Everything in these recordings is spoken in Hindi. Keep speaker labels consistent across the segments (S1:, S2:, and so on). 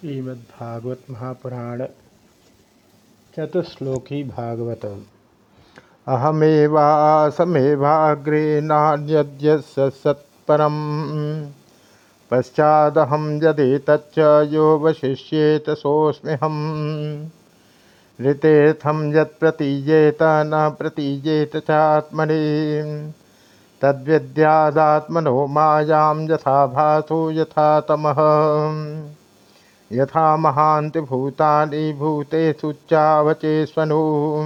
S1: श्रीमद्भागवत महापुराण चतुश्लोकी भागवत अहमेवासमेवाग्रे नान्यद्य सत्परम। पश्चादहम यदि तच्च यो वशिष्येत सोऽस्म्यहम्। ऋतेऽर्थं यत्प्रतीयेत न प्रतीयेत चात्मनि। तद्विद्यादात्मनो मायां यथा भासो यथा तमः यथा महान्ति भूतानि भूतेषु चावचेष्वनु।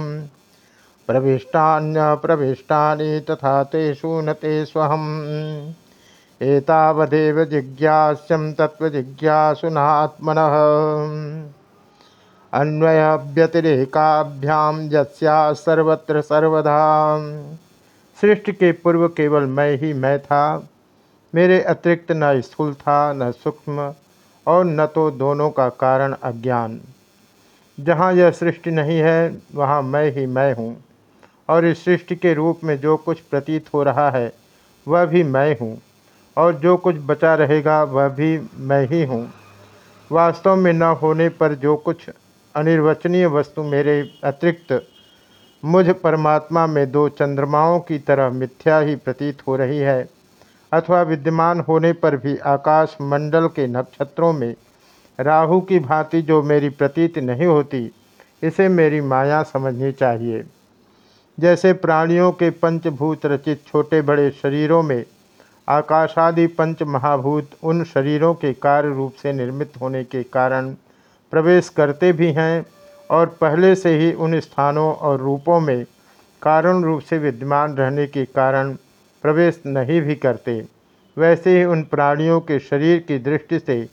S1: प्रविष्टान्यप्रविष्टानि तथा तेषु न ते स्वहम् एतावदेव जिज्ञास्यं तत्त्वजिज्ञासुनात्मनः। अन्वयव्यतिरेकाभ्याम यस्या सर्वत्र सर्वदा। सृष्टि के पूर्व केवल मैं ही मैं था। मेरे अतिरिक्त न स्थूल था न सूक्ष्म। और न तो दोनों का कारण अज्ञान। जहाँ यह सृष्टि नहीं है, वहाँ मैं ही मैं हूँ। और इस सृष्टि के रूप में जो कुछ प्रतीत हो रहा है, वह भी मैं हूँ। और जो कुछ बचा रहेगा, वह भी मैं ही हूँ। वास्तव में न होने पर जो कुछ अनिर्वचनीय वस्तु मेरे अतिरिक्त, मुझ परमात्मा में दो चंद्रमाओं की तरह मिथ्या ही प्रतीत हो रही है अथवा विद्यमान होने पर भी आकाश मंडल के नक्षत्रों में राहु की भांति जो मेरी प्रतीत नहीं होती, इसे मेरी माया समझनी चाहिए। जैसे प्राणियों के पंचभूत रचित छोटे बड़े शरीरों में आकाशादि पंच महाभूत उन शरीरों के कार्य रूप से निर्मित होने के कारण प्रवेश करते भी हैं और पहले से ही उन स्थानों और रूपों में कारण रूप से विद्यमान रहने के कारण प्रवेश नहीं भी करते। वैसे ही उन प्राणियों के शरीर की दृष्टि से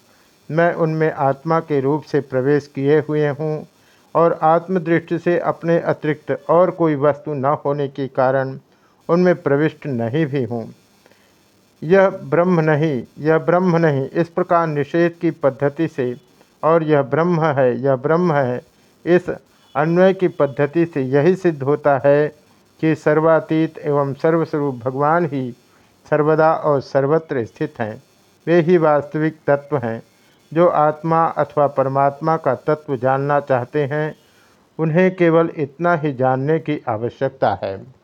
S1: मैं उनमें आत्मा के रूप से प्रवेश किए हुए हूँ और आत्मदृष्टि से अपने अतिरिक्त और कोई वस्तु न होने के कारण उनमें प्रविष्ट नहीं भी हूँ। यह ब्रह्म नहीं, यह ब्रह्म नहीं, इस प्रकार निषेध की पद्धति से, और यह ब्रह्म है, यह ब्रह्म है, इस अन्वय की पद्धति से यही सिद्ध होता है कि सर्वातीत एवं सर्वस्वरूप भगवान ही सर्वदा और सर्वत्र स्थित हैं। वे ही वास्तविक तत्व हैं, जो आत्मा अथवा परमात्मा का तत्व जानना चाहते हैं, उन्हें केवल इतना ही जानने की आवश्यकता है।